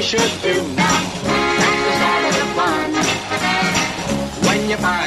you should do now. That is start of the fun. When you find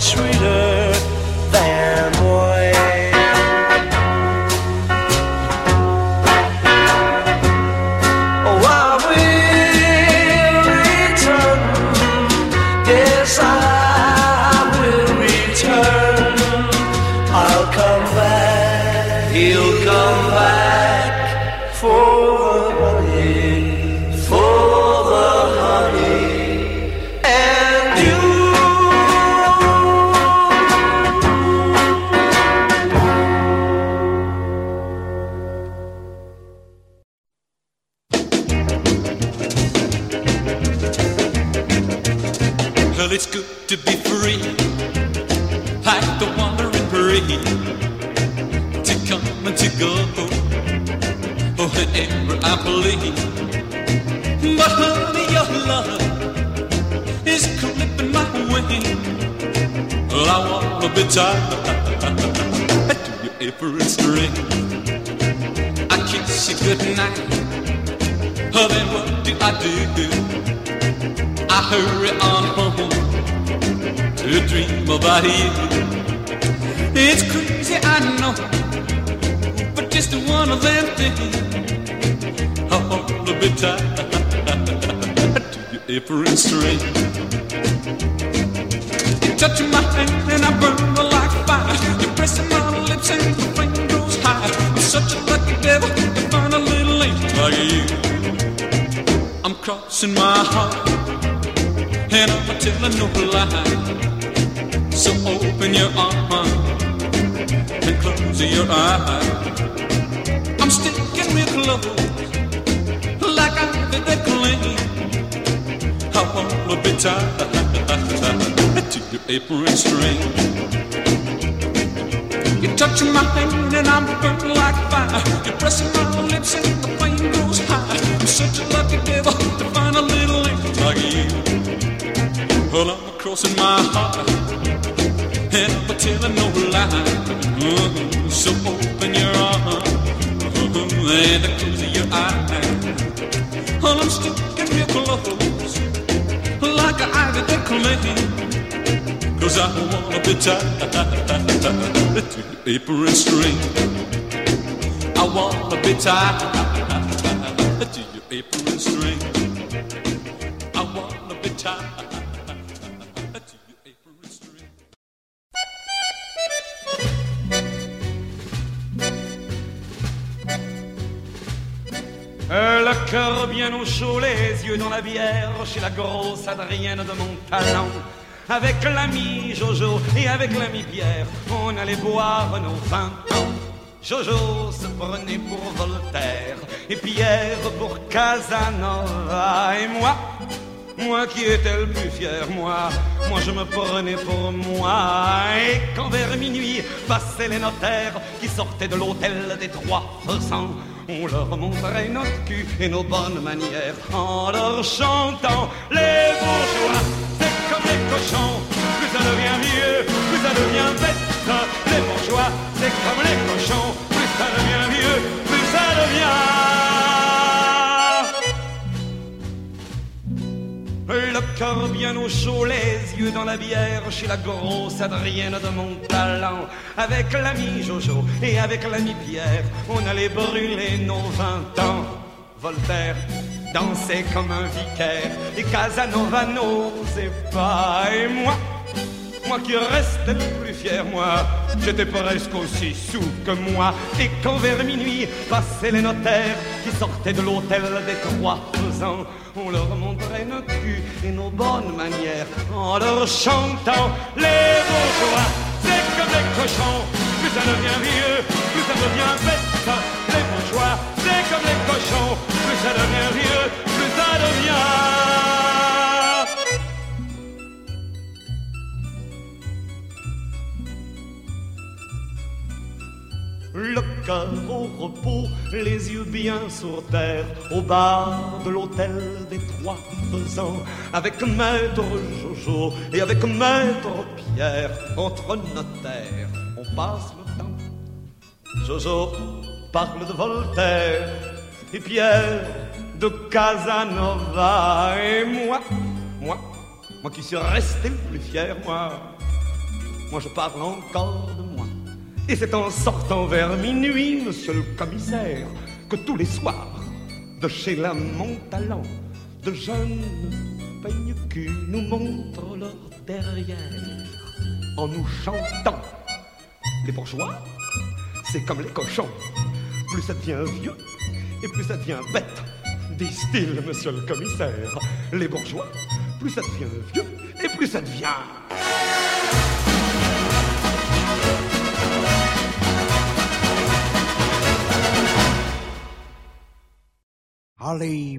sweeter. You touch my hand and I'm burning like fire. You're pressing my lips and the flame goes high. I'm such a lucky devil to find a little angel like you. Well, I'm crossing my heart and I'm telling no lie. Mhm. So open your arms mhm, and close your eyes. Well, I'm sticking real close like an ivy that cling. Le cœur bien au chaud, les yeux dans la bière, chez la grosse Adrienne de mon talent. Avec l'ami Jojo et avec l'ami Pierre, on allait boire nos vingt ans. Jojo se prenait pour Voltaire et Pierre pour Casanova et moi. Moi qui étais le plus fier, moi, moi je me prenais pour moi. Et quand vers minuit passaient les notaires qui sortaient de l'hôtel des trois faisans, on leur montrait notre cul et nos bonnes manières en leur chantant les bourgeois. Les cochons, plus ça devient vieux, plus ça devient bête. Les bourgeois, c'est comme les cochons, plus ça devient vieux, plus ça devient. Le cœur bien au chaud, les yeux dans la bière Chez la grosse Adrienne de mon talent Avec l'ami Jojo et avec l'ami Pierre On allait brûler nos vingt ans Voltaire dansait comme un vicaire Et Casanova n'osait pas Et moi, moi qui restais le plus fier, moi J'étais presque aussi sous que moi Et quand vers minuit passaient les notaires Qui sortaient de l'hôtel des trois faisans on leur montrait nos culs et nos bonnes manières en leur chantant les bourgeois. C'est comme les cochons, plus ça devient vieux, plus ça devient bête. Les bourgeois, c'est comme les cochons, plus ça devient vieux, plus ça devient. Le cœur au repos, les yeux bien sur terre, au bar de l'hôtel des trois faisans, avec maître Jojo et avec maître Pierre, entre notaires, on passe le temps. Jojo parle de Voltaire et Pierre de Casanova et moi, moi, moi qui suis resté le plus fier, moi, moi je parle encore de moi. Et c'est en sortant vers minuit, monsieur le commissaire, que tous les soirs, de chez la Montalent, de jeunes peignes cul nous montrent leur derrière en nous chantant. Les bourgeois, c'est comme les cochons. Plus ça devient vieux et plus ça devient bête, disent-ils, monsieur le commissaire. Les bourgeois, plus ça devient vieux et plus ça devient. Ali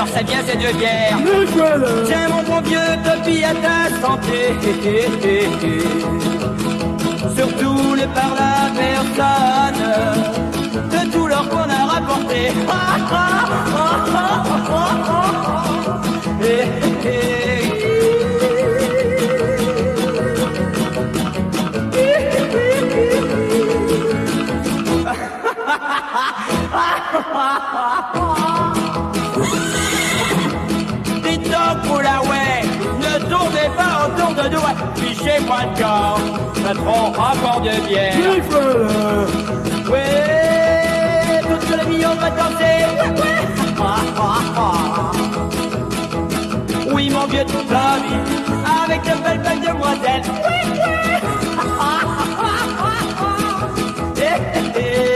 Alors ça vient ces deux bières Tiens mon bon vieux Topi à ta santé. Surtout les par la personne De tout l'or qu'on a rapporté. Dites de nous, fichez-moi de corps, patron, encore de bière. Ouais, toute la vie on va danser, ouais, ouais. Ah, ah, ah. Oui, mon vieux, toute la vie, avec de belles, belles demoiselles, ouais, ouais. Ah, ah, ah, ah, ah. Eh, eh, eh.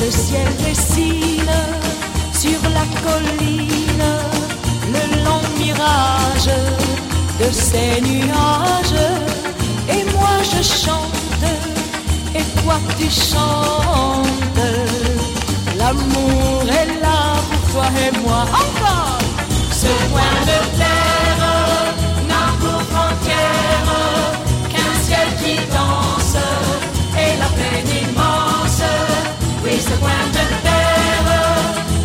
Le ciel dessine sur la colline le long mirage de ces nuages. Et moi je chante, et toi tu chantes. L'amour est là pour toi et moi. Encore ce point de terre. Ce coin de terre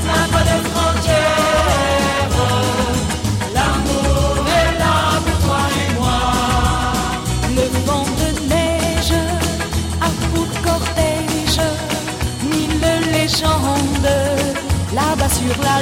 n'a pas de frontière. L'amour est là pour toi et moi. Le vent de neige a pour cortège mille légendes là-bas sur la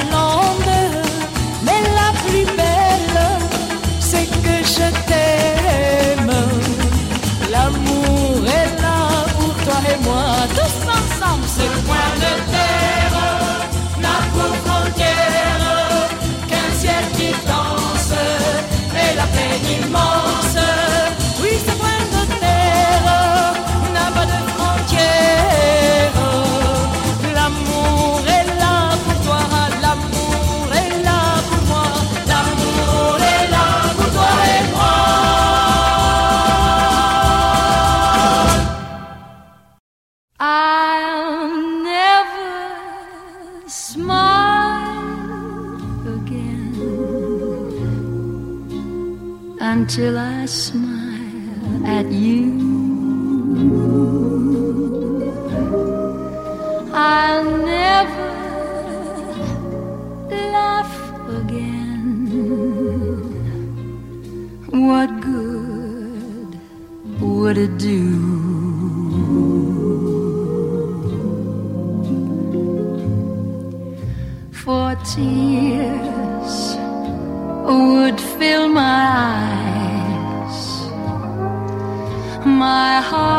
until I smile at you. I'll never laugh again. What good would it do? For tears my heart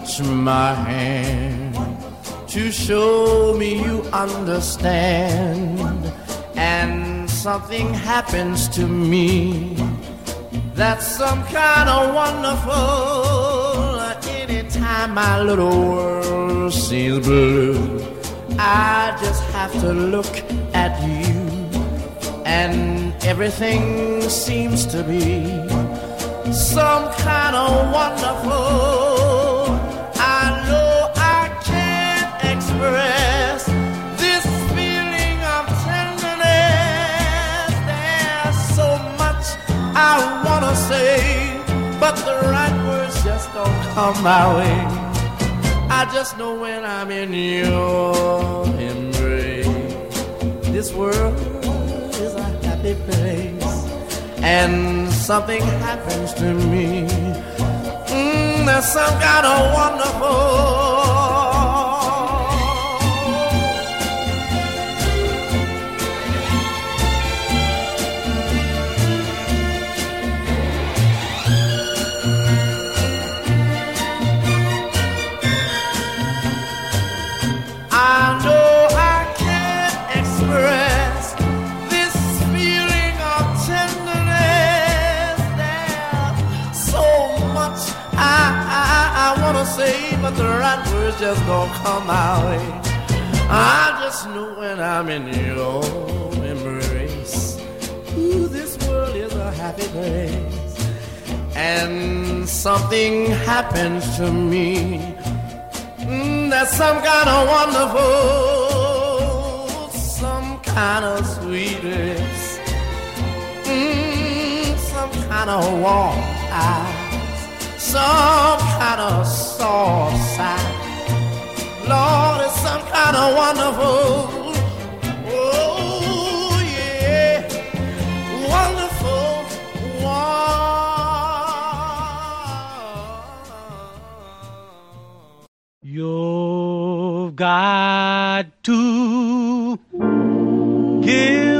touch my hand to show me you understand. And something happens to me that's some kind of wonderful. Anytime my little world seems blue, I just have to look at you and everything seems to be some kind of wonderful. Come my way. I just know when I'm in your embrace, this world is a happy place, and something happens to me. Mm, there's some kind of wonderful. The right words just don't come way. I just know when I'm in your embrace. Ooh, this world is a happy place. And something happens to me. Mm, that's some kind of wonderful, some kind of sweetness, mm, some kind of warm eyes, some kind of soft side. Lord, it's some kind of wonderful. Oh, yeah, wonderful, You've got to give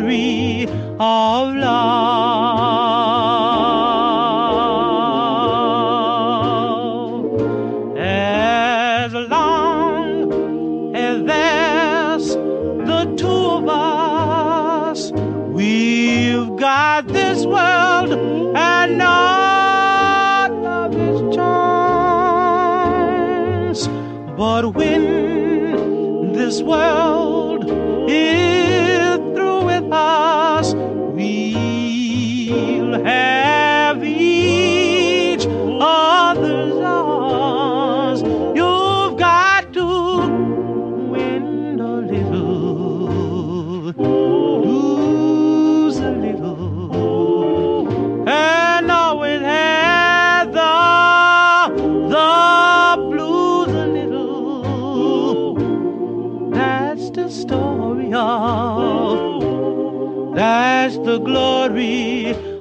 glory of love. As long as there's the two of us, we've got this world and all of its charms. But when this world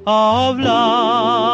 glory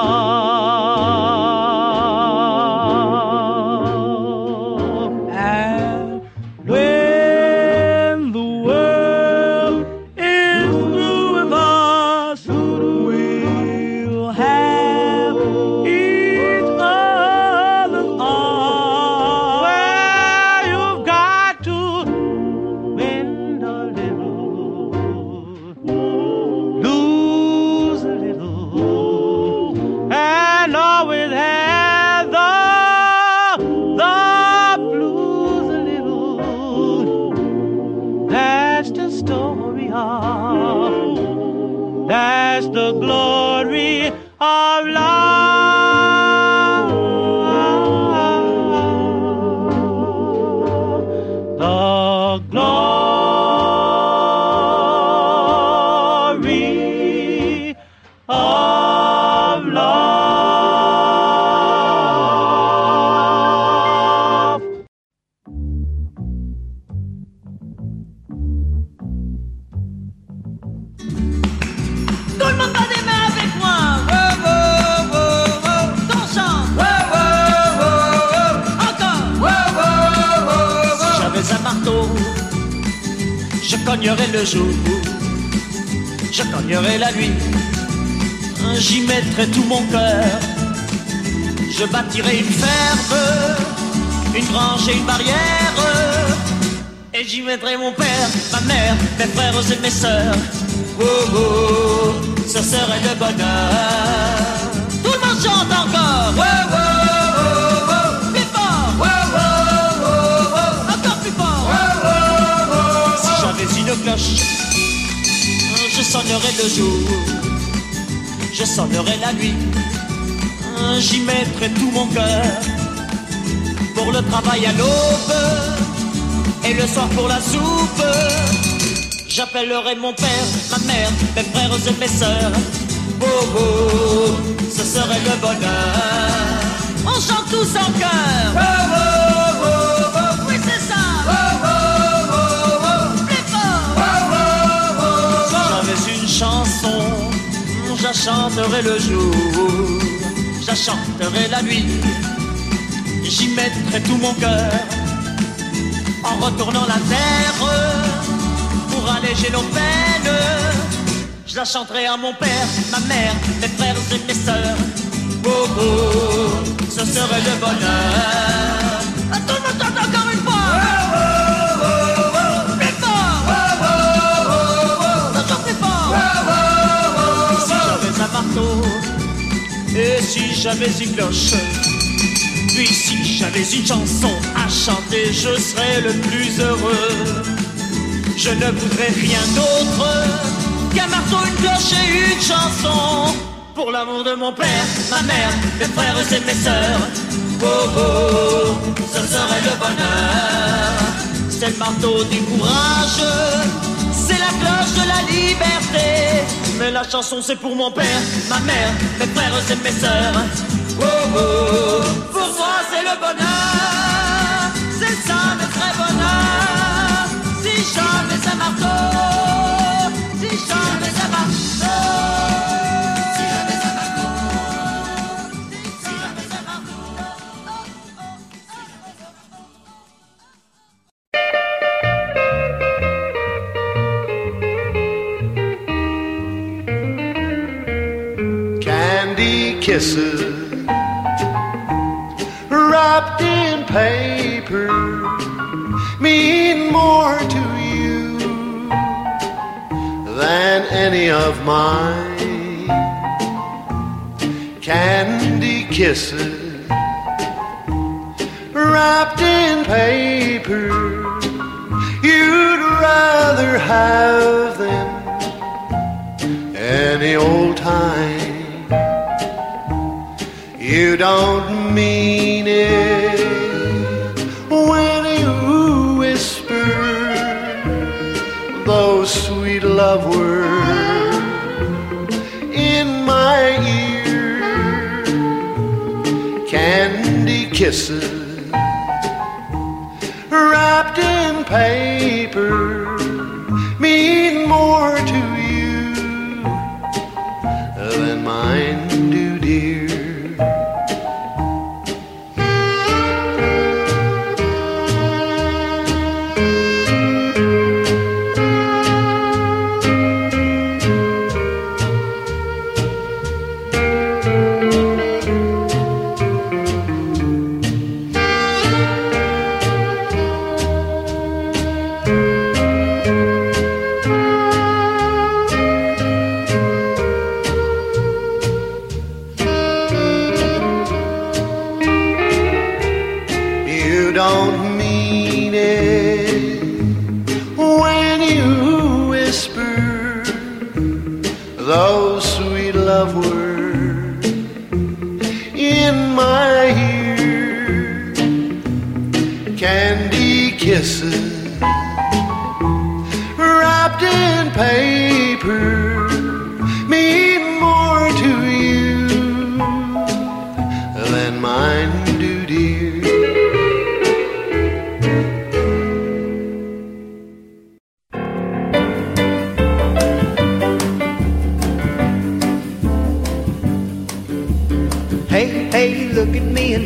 mon cœur. Je bâtirai une ferme, une grange et une barrière. Et j'y mettrai mon père, ma mère, mes frères et mes sœurs. Oh oh, ce serait le bonheur. Tout le monde chante encore. Oh oh, oh oh, plus fort. Oh oh, oh oh, encore plus fort. Oh oh, oh Si j'avais une cloche, je sonnerais le jour, je sonnerais la nuit. J'y mettrai tout mon cœur pour le travail à l'aube et le soir pour la soupe. J'appellerai mon père, ma mère, mes frères et mes sœurs. Oh oh, ce serait le bonheur. On chante tous en cœur. Je la chanterai le jour, je la nuit. J'y mettrai tout mon cœur en retournant la terre pour alléger nos peines. Je la chanterai à mon père, ma mère, mes frères et mes sœurs. Oh oh, ce serait le bonheur. Monde chante encore une fois. Et si j'avais une cloche. Puis si j'avais une chanson à chanter, je serais le plus heureux. Je ne voudrais rien d'autre qu'un marteau, une cloche et une chanson. Pour l'amour de mon père, ma mère, mes frères et mes sœurs. Oh oh, ce serait le bonheur. C'est le marteau du courage, c'est la cloche de la liberté. Mais la chanson c'est pour mon père, ma mère, mes frères et mes sœurs. Oh oh, pour moi c'est le bonheur, c'est ça kisses those sweet love words in my ear. Candy kisses wrapped in paper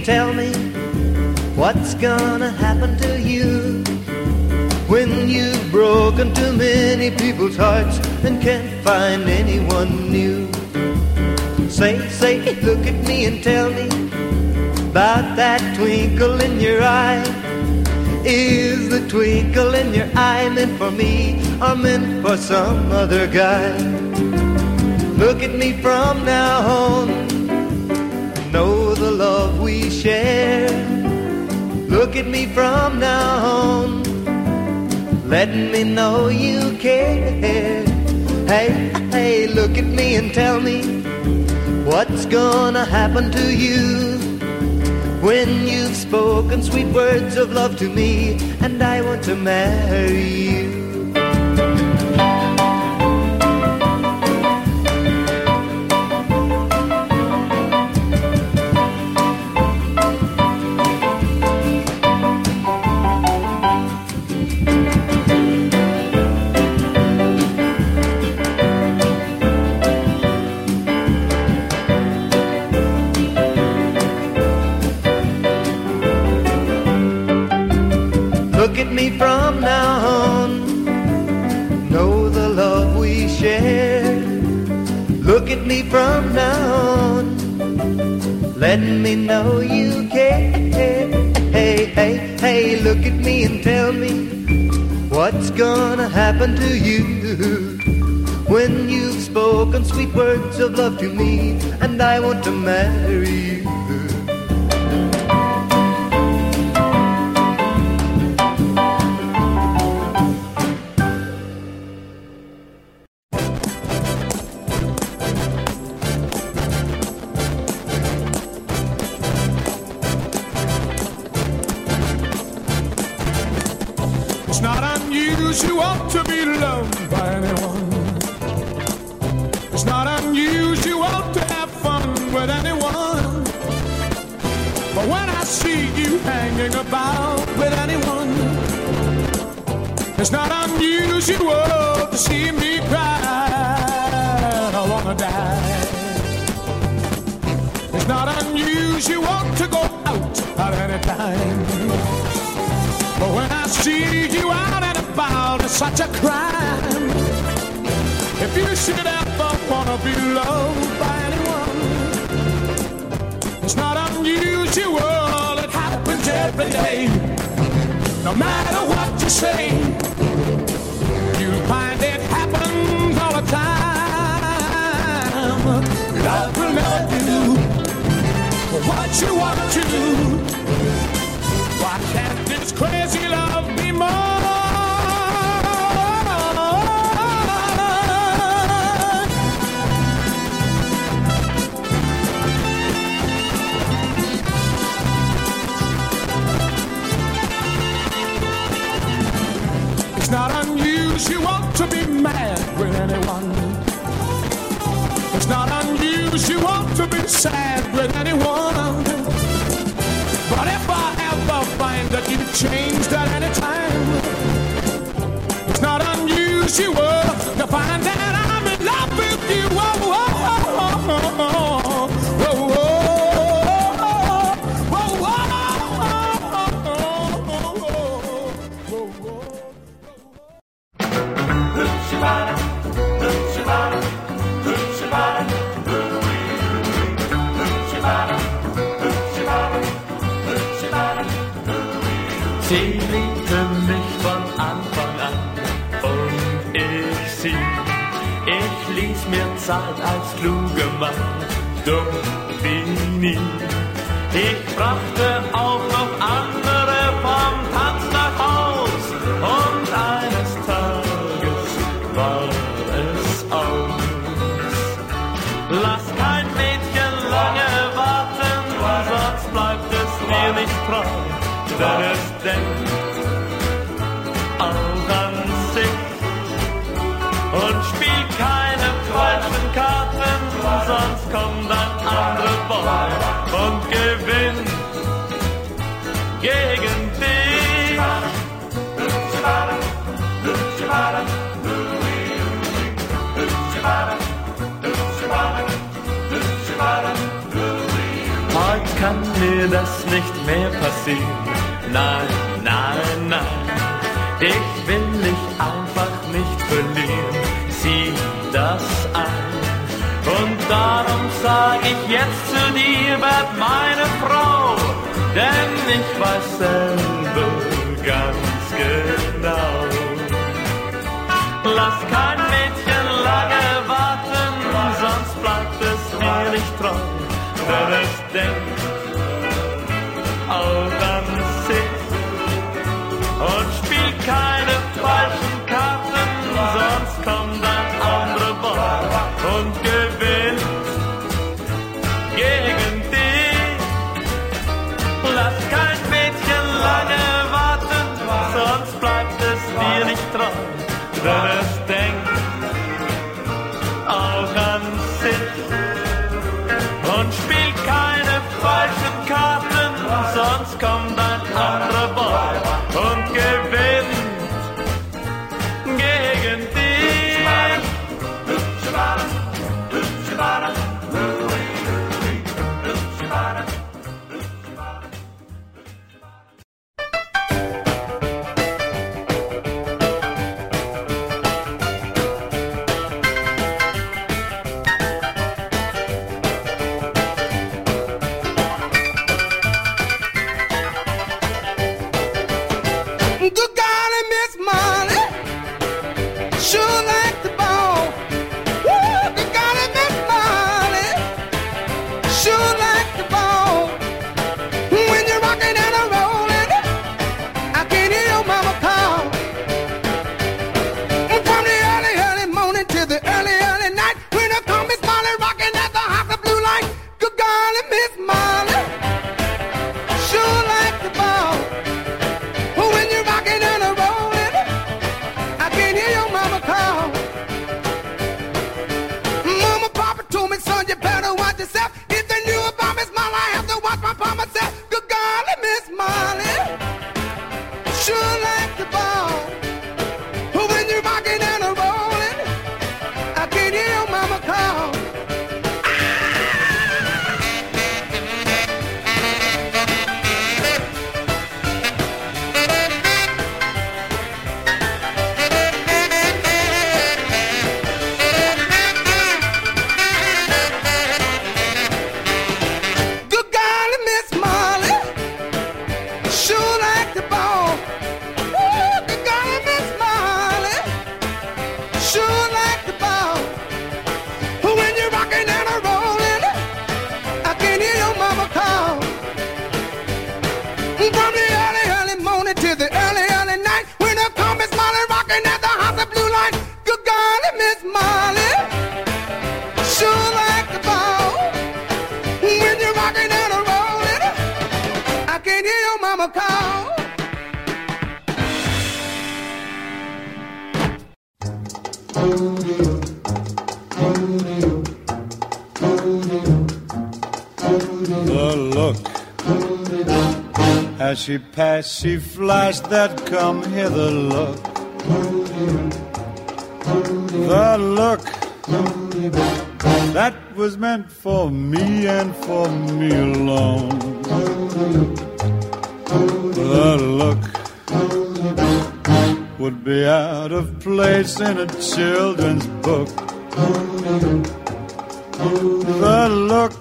tell me what's gonna happen to you. When you've broken too many people's hearts and can't find anyone new. Say, say, look at me and tell me about that twinkle in your eye. Is the twinkle in your eye meant for me or meant for some other guy? Look at me from now on. Share. Look at me from now on. Let me know you care. Hey, hey, look at me and tell me what's gonna happen to you when you've spoken sweet words of love to me and I want to marry you. Look at me and tell me what's gonna happen to you when you've spoken sweet words of love to me and I want to marry you. Zeit als kluger Mann, dumm wie nie. Ich brachte auch noch andere kommt ein anderer Boy und gewinnt gegen dich. Heute kann mir das nicht mehr passieren. Nein, nein, nein. Ich verlieren sie das. Und darum sag ich jetzt zu dir, werd meine Frau, denn ich weiß selber ganz genau. Lass kein Mädchen lange warten, sonst bleibt es mir nicht treu, denn es denkt auch an sich und spielt keine falschen Karten, sonst kommt dir nicht as she passed, she flashed that come hither look. The look that was meant for me and for me alone. The look would be out of place in a children's book. The look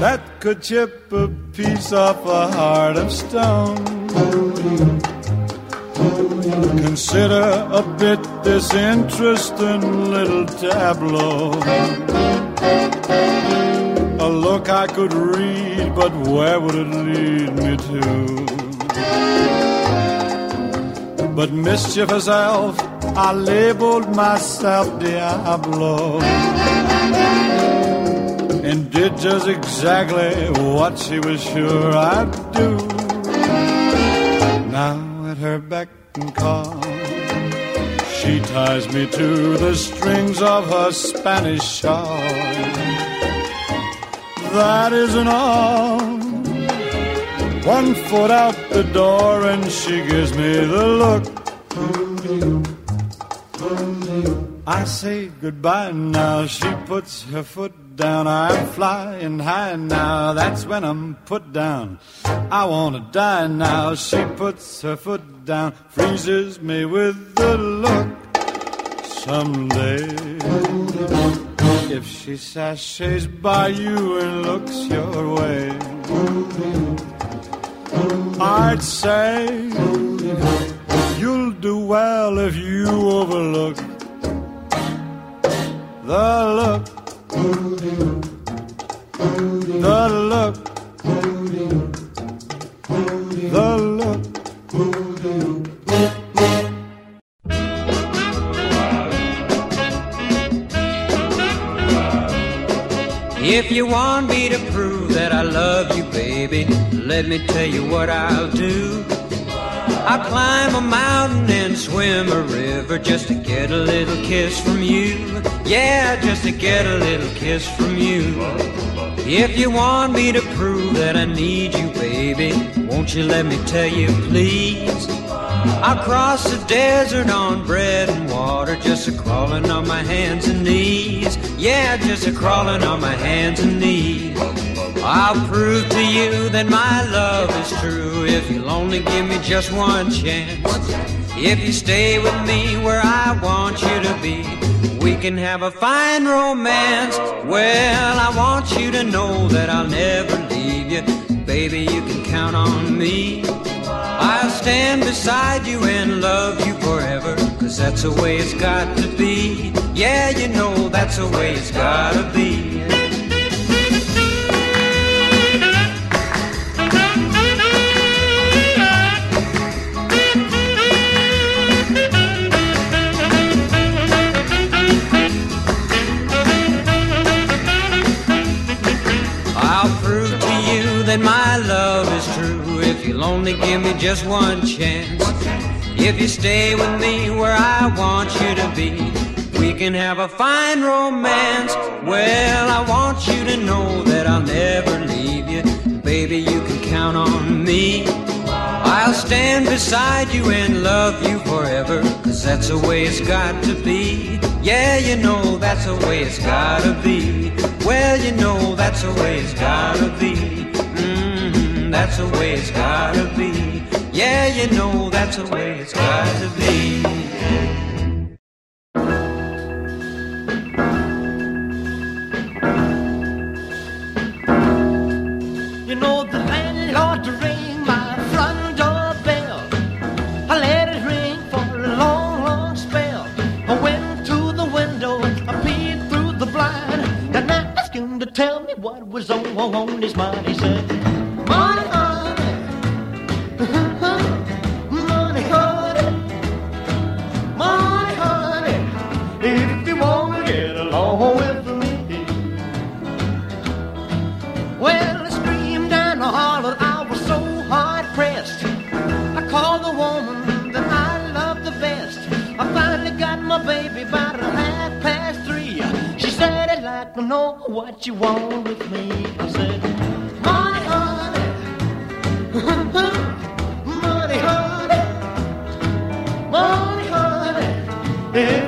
that could chip a piece off a heart of stone. Consider a bit this interesting little tableau. A look I could read, but where would it lead me to? But mischievous elf, I labeled myself Diablo did just exactly what she was sure I'd do. Now at her beck and call, she ties me to the strings of her Spanish shawl. That isn't all. One foot out the door and she gives me the look. I say goodbye now. She puts her foot down. I'm flying high now. That's when I'm put down. I wanna die now. She puts her foot down, freezes me with the look. Someday, if she sashays by you and looks your way, I'd say you'll do well if you overlook the look, the look, the look. If you want me to prove that I love you, baby, let me tell you what I'll do. I'll climb a mountain and swim a river just to get a little kiss from you. Yeah, just to get a little kiss from you. If you want me to prove that I need you, baby, won't you let me tell you, please? I'll cross the desert on bread and water, just a crawling on my hands and knees. Yeah, just a crawling on my hands and knees. I'll prove to you that my love is true if you'll only give me just one chance. If you stay with me where I want you to be, we can have a fine romance. Well, I want you to know that I'll never leave you. Baby, you can count on me. I'll stand beside you and love you forever. Cause that's the way it's got to be. Yeah, you know that's the way it's gotta be. That my love is true if you'll only give me just one chance. If you stay with me where I want you to be, we can have a fine romance. Well, I want you to know that I'll never leave you. Baby, you can count on me. I'll stand beside you and love you forever. Cause that's the way it's got to be. Yeah, you know that's the way it's gotta be. Well, you know that's the way it's gotta be. That's the way it's gotta be. Yeah, you know that's the way it's gotta be. You know the landlord rang my front door bell. I let it ring for a long, long spell. I went to the window, through the blind, and asked him to tell me what was on his mind. He said, Know what you want with me. I said, money, honey, money, honey.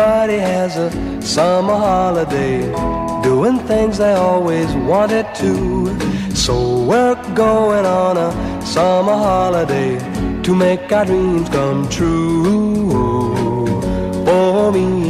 Everybody has a summer holiday, doing things they always wanted to. So we're going on a summer holiday to make our dreams come true. For me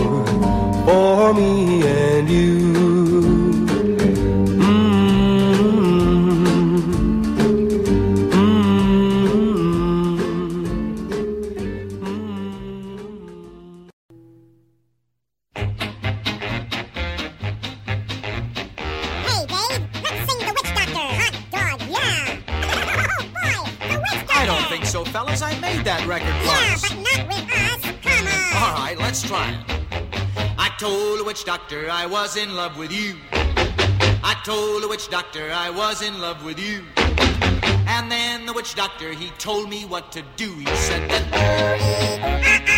for me and you. doctor I was in love with you. I told the witch doctor I was in love with you. And then the witch doctor, he told me what to do. He said that.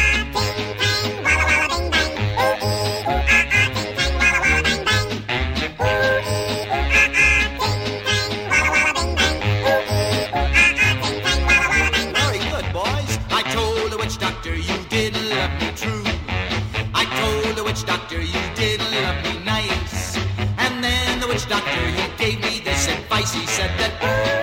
doctor, he gave me this advice. He said that.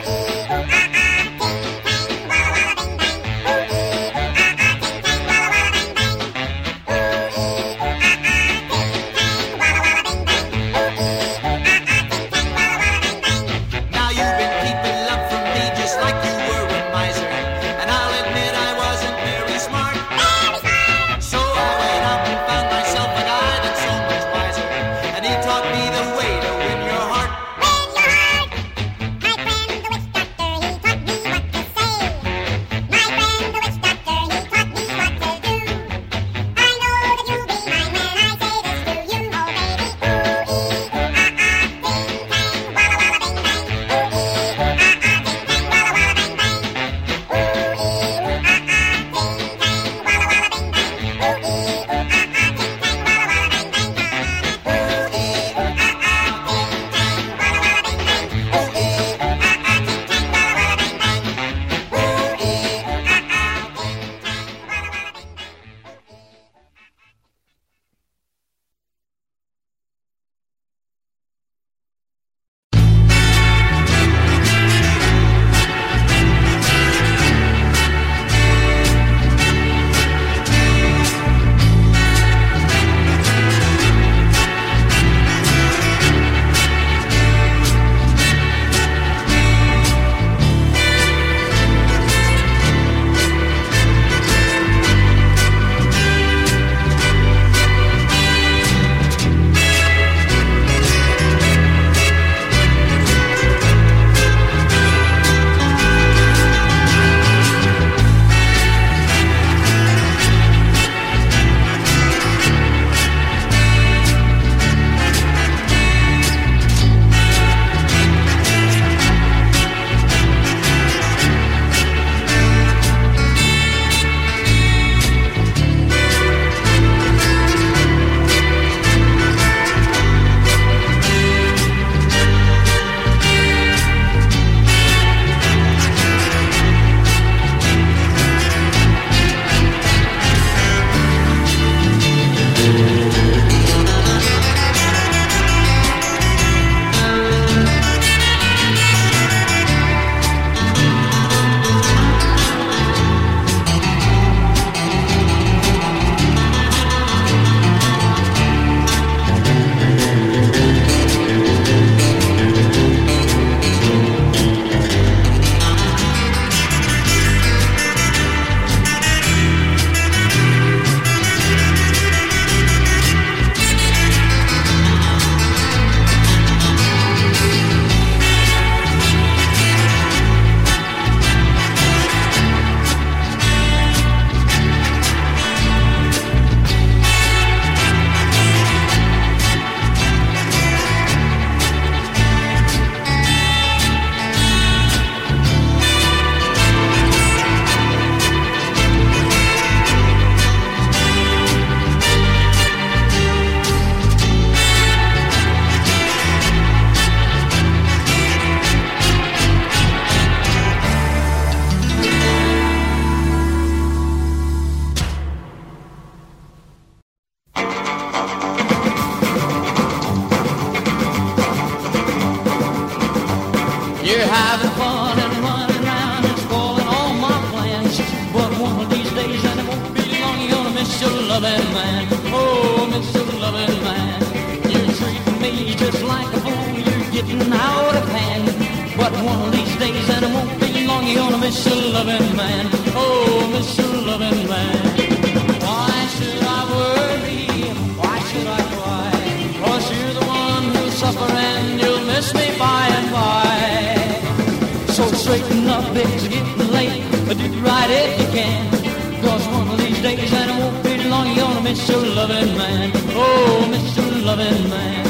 bitch, get the late, but do right if you can. Cause one of these days, and it won't be long, you're gonna miss your loving man. Oh, miss your loving man.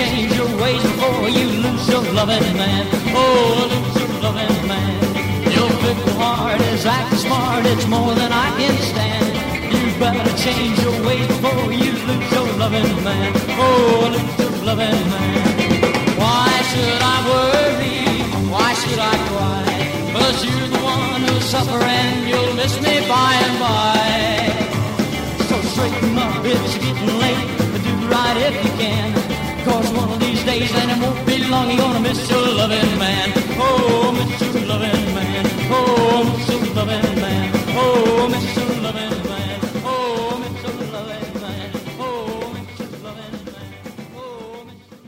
Change your ways before you lose your loving man. Oh, lose your loving man. Your fickle heart is acting smart, it's more than I can stand. You better change your ways before you lose your loving man. Oh, lose your loving man. Why should I worry? Why should I cry? Cause you're the one who's suffering, you'll miss me by and by. So straighten up, it's getting late. But do right if you can. Cause one of these days, and it won't be long, you're gonna miss your loving man. Oh, miss your loving man. Oh, miss your loving man. Oh, miss your loving man. Oh, miss your loving. Oh, miss your loving. Oh, miss your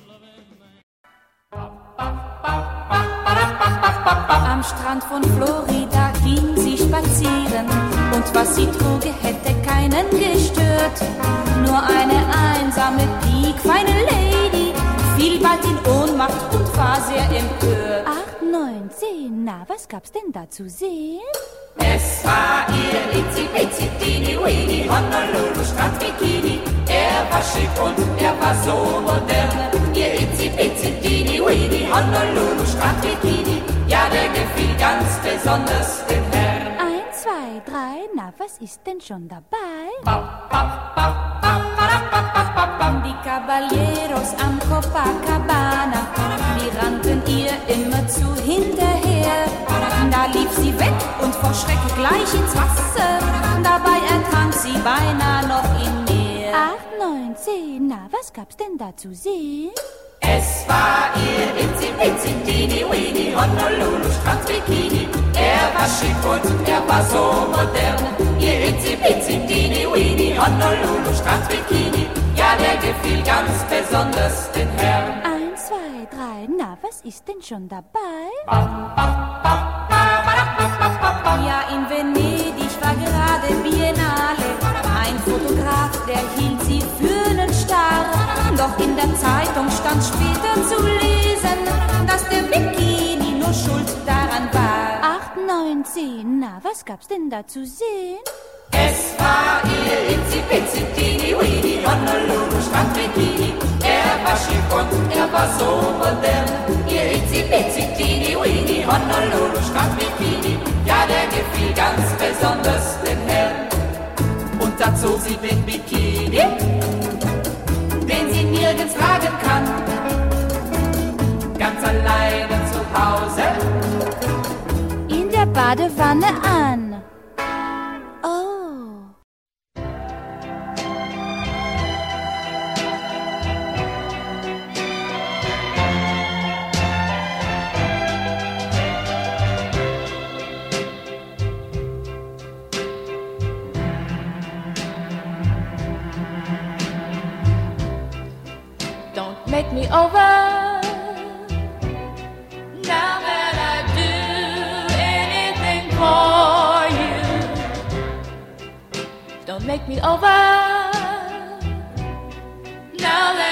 Am Strand von Florida ging sie spazieren und was sie trug, gab's denn da zu sehen? Es war ihr Itzi Bitzi Dini Weenie Honolulu Strandbikini. Er war schick und er war so modern. Ihr Itzi Bitzi Dini Weenie Honolulu Strandbikini. Ja, der gefiel ganz besonders den Herrn. Eins, zwei, drei, na, was ist denn schon dabei? Die Caballeros am Copacabana, die rannten ihr immerzu hinterher. Gleich ins Wasser. Dabei ertrank sie beinahe noch im Meer. Acht, neun, zehn, na, was gab's denn da zu sehen? Es war ihr Itzi Bitzi Dini Weenie Honolulu Strandbikini. Er war schick und er war so modern. Ihr Itzi Bitzi Dini Weenie Honolulu Strandbikini. Ja, der gefiel ganz besonders den Herrn. Eins, zwei, drei, na, was ist denn schon dabei? Ja, in Venedig war gerade Biennale. Ein Fotograf, der hielt sie für einen Star. Doch in der Zeitung stand später zu lesen, dass der Bikini nur schuld daran war. Acht, neun, zehn, na, was gab's denn da zu sehen? Es war ihr Itzi Bitzi Dini Weenie Honolulu Strandbikini. Er war schick und er war so modern. Ihr Itzi Bitzi Dini Weenie Honolulu Strandbikini. Ja, der gefiel ganz besonders den Herrn. Und dazu sie den Bikini, den sie nirgends tragen kann. Ganz alleine zu Hause. In der Badewanne an. You. Don't make me over. Now that